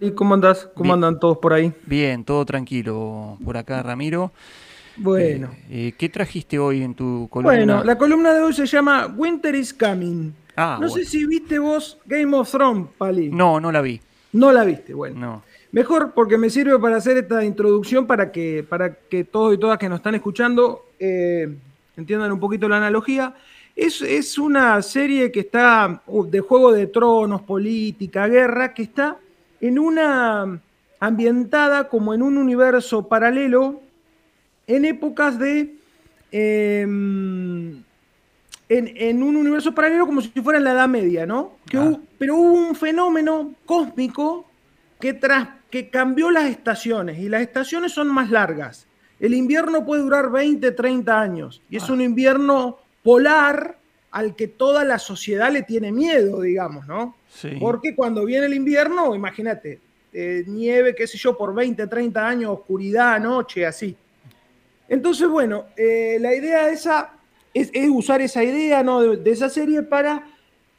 ¿Y cómo andás? ¿Cómo andan todos por ahí? Bien, todo tranquilo por acá, Ramiro. Bueno. Eh, eh, ¿Qué trajiste hoy en tu columna? Bueno, la columna de hoy se llama Winter is Coming. Ah, no sé si viste vos Game of Thrones, Pali. No, no la vi. No la viste, bueno. No. Mejor porque me sirve para hacer esta introducción para que, para que todos y todas que nos están escuchando eh, entiendan un poquito la analogía. Es, es, una serie que está uh, de Juego de Tronos, política, guerra, que está en una ambientada como en un universo paralelo en épocas de... Em, en, un universo paralelo como si fuera en la Edad Media, ¿no? Ah. pero hubo un fenómeno cósmico que, tras, que cambió las estaciones y las estaciones son más largas. El invierno puede durar 20, 30 años y es ah. un invierno polar al que toda la sociedad le tiene miedo, digamos, ¿no? Porque cuando viene el invierno, imagínate, eh, nieve, qué sé yo, por 20, 30 años, oscuridad, noche, así. Entonces, bueno, eh, la idea esa es, usar esa idea ¿no? de, esa serie para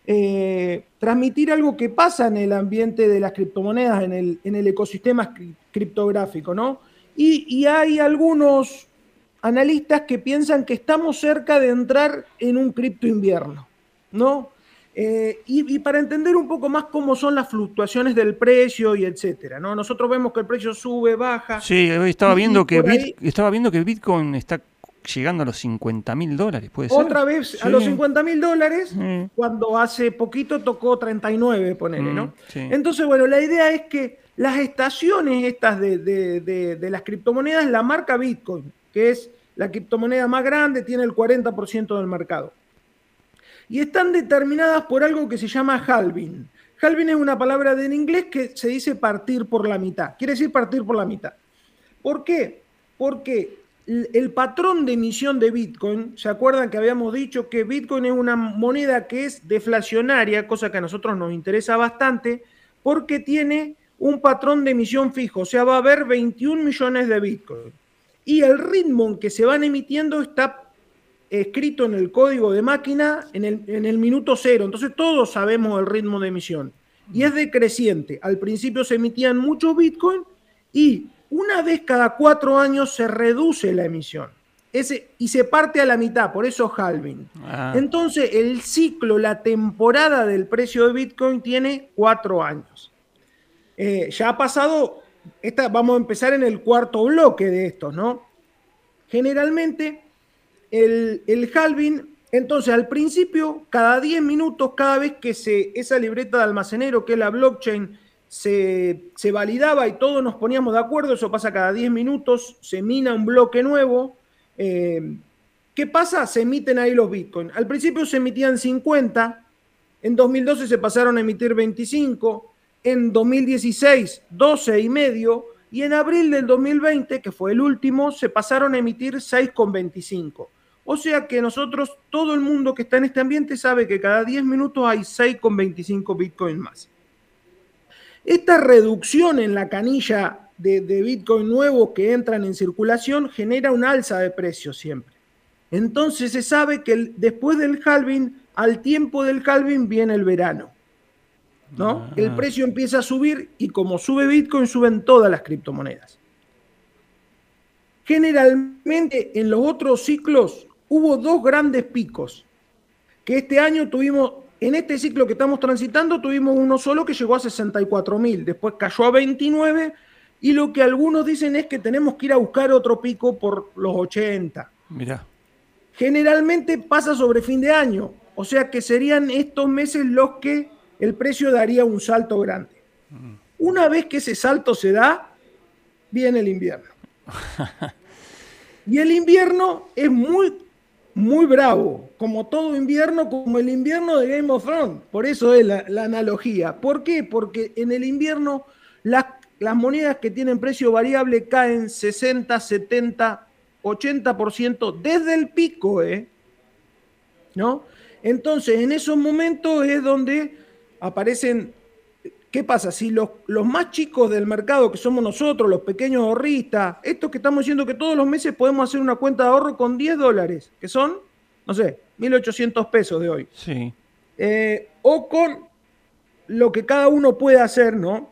eh, transmitir algo que pasa en el ambiente de las criptomonedas, en el, en el ecosistema criptográfico, ¿no? Y, y, hay algunos analistas que piensan que estamos cerca de entrar en un cripto invierno, ¿no? Eh, y, para entender un poco más cómo son las fluctuaciones del precio y etcétera, ¿no? Nosotros vemos que el precio sube, baja. Sí, estaba viendo, que, estaba viendo que Bitcoin está llegando a los 50 mil dólares, ¿puede ser? Otra vez a los 50 mil dólares, cuando hace poquito tocó 39, ponele, ¿no? Mm, Entonces, bueno, la idea es que las estaciones estas de, de las criptomonedas la marca Bitcoin, que es la criptomoneda más grande, tiene el 40% del mercado y están determinadas por algo que se llama halving. Halving es una palabra en inglés que se dice partir por la mitad. Quiere decir partir por la mitad. ¿Por qué? Porque el patrón de emisión de Bitcoin, ¿se acuerdan que habíamos dicho que Bitcoin es una moneda que es deflacionaria, cosa que a nosotros nos interesa bastante, porque tiene un patrón de emisión fijo, o sea, va a haber 21 millones de Bitcoin. Y el ritmo en que se van emitiendo está escrito en el código de máquina en el, minuto cero. Entonces todos sabemos el ritmo de emisión. Y es decreciente. Al principio se emitían muchos Bitcoin y una vez cada cuatro años se reduce la emisión. Ese, y se parte a la mitad, por eso halving. Ah. Entonces el ciclo, la temporada del precio de Bitcoin tiene cuatro años. Eh, ya ha pasado, esta, vamos a empezar en el cuarto bloque de estos, ¿no? Generalmente el, el halving, entonces al principio, cada 10 minutos, cada vez que se, esa libreta de almacenero, que es la blockchain, se, validaba y todos nos poníamos de acuerdo, eso pasa cada 10 minutos, se mina un bloque nuevo. Eh, ¿Qué pasa? Se emiten ahí los bitcoins. Al principio se emitían 50, en 2012 se pasaron a emitir 25, en 2016 12 y medio, y en abril del 2020, que fue el último, se pasaron a emitir 6,25. O sea que nosotros, todo el mundo que está en este ambiente sabe que cada 10 minutos hay 6,25 Bitcoin más. Esta reducción en la canilla de, Bitcoin nuevos que entran en circulación genera un alza de precios siempre. Entonces se sabe que después del halving, al tiempo del halving viene el verano. ¿No? Ah. El precio empieza a subir y como sube Bitcoin, suben todas las criptomonedas. Generalmente en los otros ciclos hubo dos grandes picos, que este año tuvimos, en este ciclo que estamos transitando, tuvimos uno solo que llegó a 64 mil, después cayó a 29 y lo que algunos dicen es que tenemos que ir a buscar otro pico por los 80. Mira. Generalmente pasa sobre fin de año, o sea que serían estos meses los que el precio daría un salto grande. Una vez que ese salto se da, viene el invierno. y el invierno es muy muy bravo, como todo invierno, como el invierno de Game of Thrones. Por eso es la, analogía. ¿Por qué? Porque en el invierno las, las monedas que tienen precio variable caen 60, 70, 80% desde el pico, ¿eh? ¿No? Entonces, en esos momentos es donde aparecen ¿Qué pasa? Si los, los, más chicos del mercado, que somos nosotros, los pequeños ahorristas, estos que estamos diciendo que todos los meses podemos hacer una cuenta de ahorro con 10 dólares, que son, no sé, 1.800 pesos de hoy. Sí. Eh, o con lo que cada uno puede hacer, ¿no?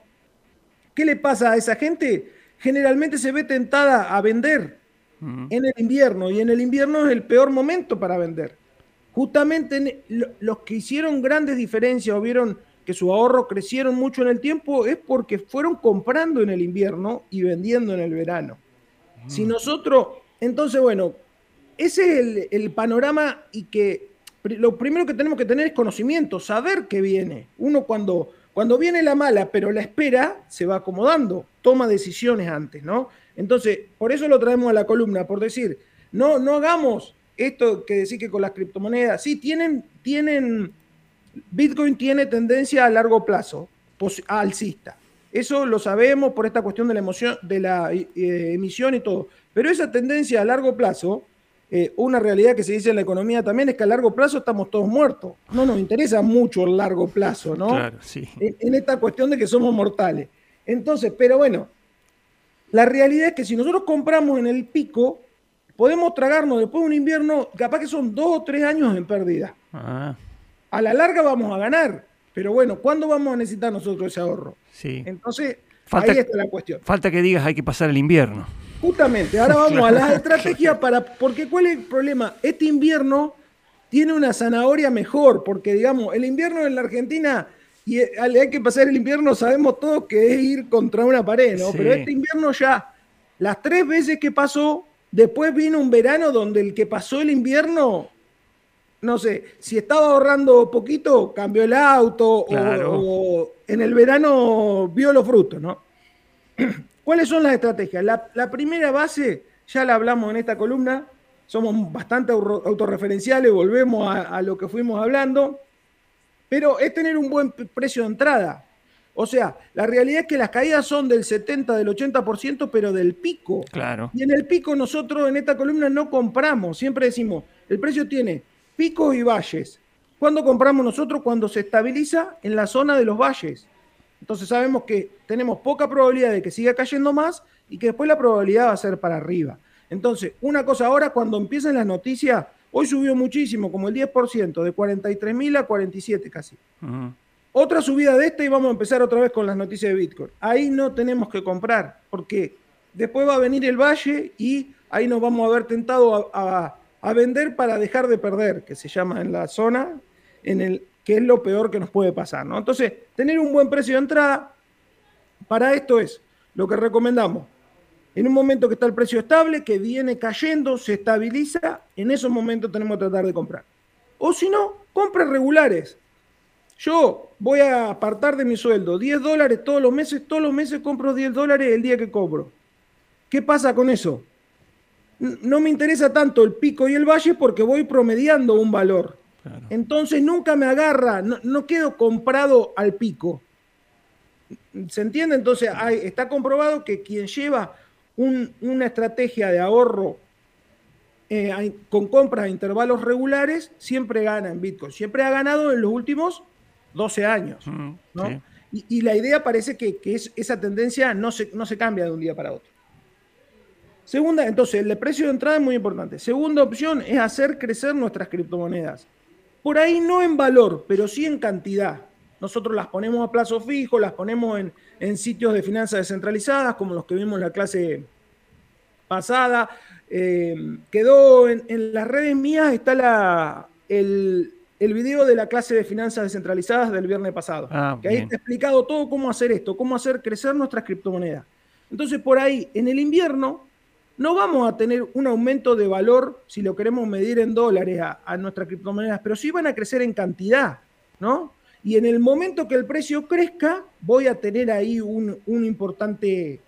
¿qué le pasa a esa gente? Generalmente se ve tentada a vender en el invierno y en el invierno es el peor momento para vender. Justamente los que hicieron grandes diferencias o vieron que su ahorro crecieron mucho en el tiempo es porque fueron comprando en el invierno y vendiendo en el verano. Si nosotros, entonces bueno, ese es el, panorama y que lo primero que tenemos que tener es conocimiento, saber que viene. Uno cuando, cuando viene la mala, pero la espera, se va acomodando, toma decisiones antes, ¿no? Entonces, por eso lo traemos a la columna, por decir, no, no hagamos esto que decir que con las criptomonedas, sí, tienen, tienen, Bitcoin tiene tendencia a largo plazo, alcista. Eso lo sabemos por esta cuestión de la, emoción, de la eh, emisión y todo. Pero esa tendencia a largo plazo eh, una realidad que se dice en la economía también es que a largo plazo estamos todos muertos. No nos interesa mucho el largo plazo, ¿no? Claro, sí. En, esta cuestión de que somos mortales. Entonces, pero bueno, la realidad es que si nosotros compramos en el pico, podemos tragarnos después de un invierno, capaz que son dos o tres años en pérdida. Ah. A la larga vamos a ganar, pero bueno, ¿cuándo vamos a necesitar nosotros ese ahorro? Sí. Entonces, ahí está la cuestión. Falta que digas hay que pasar el invierno. Justamente, ahora vamos a las estrategias para. Porque ¿cuál es el problema? Este invierno tiene una zanahoria mejor, porque digamos, el invierno en la Argentina, y hay que pasar el invierno, sabemos todos que es ir contra una pared, ¿no? Pero este invierno ya, las tres veces que pasó, después vino un verano donde el que pasó el invierno, no sé, si estaba ahorrando poquito, cambió el auto, o en el verano vio los frutos, ¿no? ¿Cuáles son las estrategias? La, primera base, ya la hablamos en esta columna, somos bastante autorreferenciales, volvemos a, lo que fuimos hablando, pero es tener un buen precio de entrada. O sea, la realidad es que las caídas son del 70, del 80%, pero del pico. Claro. Y en el pico nosotros en esta columna no compramos, siempre decimos, el precio tiene picos y valles. ¿Cuándo compramos nosotros? Cuando se estabiliza en la zona de los valles. Entonces sabemos que tenemos poca probabilidad de que siga cayendo más y que después la probabilidad va a ser para arriba. Entonces, una cosa ahora, cuando empiecen las noticias, hoy subió muchísimo, como el 10%, de 43.000 a 47 casi. Otra subida de esta y vamos a empezar otra vez con las noticias de Bitcoin. Ahí no tenemos que comprar, porque después va a venir el valle y ahí nos vamos a ver tentado a, a vender para dejar de perder, que se llama en la zona, en el que es lo peor que nos puede pasar. ¿no? Entonces, tener un buen precio de entrada para esto es lo que recomendamos. En un momento que está el precio estable, que viene cayendo, se estabiliza, en esos momentos tenemos que tratar de comprar. O si no, compras regulares. Yo voy a apartar de mi sueldo 10 dólares todos los meses, todos los meses compro 10 dólares el día que cobro. ¿Qué pasa con eso? No me interesa tanto el pico y el valle porque voy promediando un valor. Entonces nunca me agarra, no, quedo comprado al pico. ¿Se entiende? Entonces está comprobado que quien lleva una estrategia de ahorro eh, con compras a intervalos regulares siempre gana en Bitcoin. Siempre ha ganado en los últimos 12 años. y, la idea parece que, esa tendencia no se, no se cambia de un día para otro. Segunda, entonces, el precio de entrada es muy importante. Segunda opción es hacer crecer nuestras criptomonedas. Por ahí no en valor, pero sí en cantidad. Nosotros las ponemos a plazo fijo, las ponemos en, sitios de finanzas descentralizadas, como los que vimos en la clase pasada. Eh, quedó en, las redes mías, está la, el, video de la clase de finanzas descentralizadas del viernes pasado. Ah, que ahí está explicado todo cómo hacer esto, cómo hacer crecer nuestras criptomonedas. Entonces, por ahí, en el invierno, no vamos a tener un aumento de valor si lo queremos medir en dólares a, nuestras criptomonedas, pero sí van a crecer en cantidad, ¿no? Y en el momento que el precio crezca, voy a tener ahí un, importante,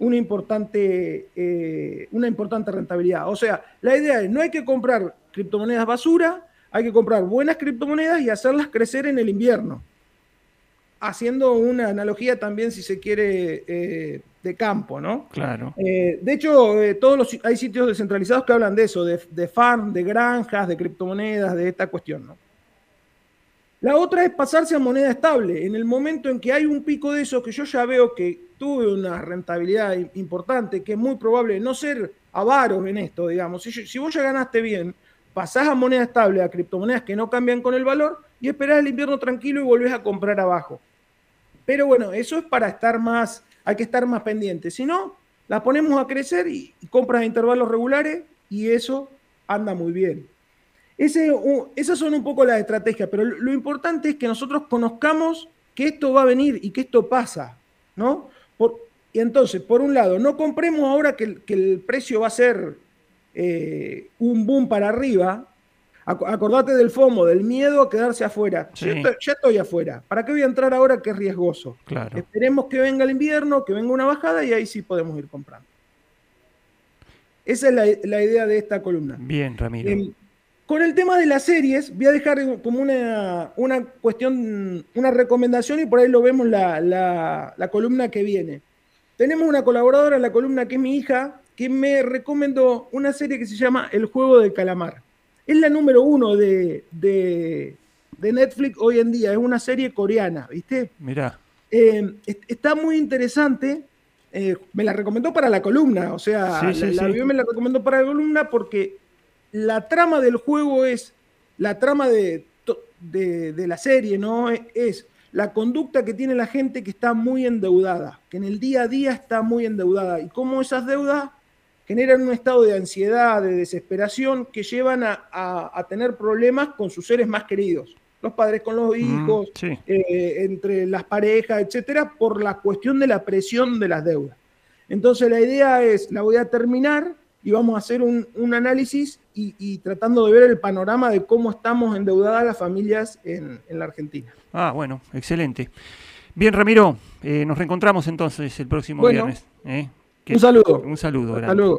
una, importante, eh, una importante rentabilidad. O sea, la idea es, no hay que comprar criptomonedas basura, hay que comprar buenas criptomonedas y hacerlas crecer en el invierno. Haciendo una analogía también, si se quiere, eh, de campo, ¿no? Claro. Eh, de hecho, eh, todos los, hay sitios descentralizados que hablan de eso, de, de farm, de granjas, de criptomonedas, de esta cuestión, ¿no? La otra es pasarse a moneda estable. En el momento en que hay un pico de eso, que yo ya veo que tuve una rentabilidad importante, que es muy probable no ser avaros en esto, digamos. Si, si vos ya ganaste bien, pasás a moneda estable, a criptomonedas que no cambian con el valor y esperás el invierno tranquilo y volvés a comprar abajo. Pero bueno, eso es para estar más, hay que estar más pendientes. Si no, las ponemos a crecer y, compras a intervalos regulares y eso anda muy bien. Esas son un poco las estrategias, pero lo, importante es que nosotros conozcamos que esto va a venir y que esto pasa, ¿no? y entonces, por un lado, no compremos ahora que, el precio va a ser eh, un boom para arriba, Acordate del FOMO, del miedo a quedarse afuera. Ya, estoy, afuera. ¿Para qué voy a entrar ahora que es riesgoso? Claro. Esperemos que venga el invierno, que venga una bajada y ahí sí podemos ir comprando. Esa es la, idea de esta columna. Bien, Ramiro. Em, con el tema de las series, voy a dejar como una, una cuestión, una recomendación y por ahí lo vemos la, la columna que viene. Tenemos una colaboradora en la columna que es mi hija, que me recomendó una serie que se llama El juego del calamar. Es la número uno de, Netflix hoy en día. Es una serie coreana, ¿viste? Mirá. Eh, está muy interesante. Eh, me la recomendó para la columna. O sea, la, me la recomendó para la columna porque la trama del juego es. La trama de, de, la serie, ¿no? Es la conducta que tiene la gente que está muy endeudada, que en el día a día está muy endeudada. Y cómo esas deudas generan un estado de ansiedad, de desesperación, que llevan a, tener problemas con sus seres más queridos, los padres con los hijos, eh, entre las parejas, etcétera, por la cuestión de la presión de las deudas. Entonces la idea es, la voy a terminar y vamos a hacer un, análisis y, tratando de ver el panorama de cómo estamos endeudadas las familias en, la Argentina. Ah, bueno, excelente. Bien, Ramiro, eh, nos reencontramos entonces el próximo viernes. ¿eh? Un saludo. Un saludo. Hasta luego.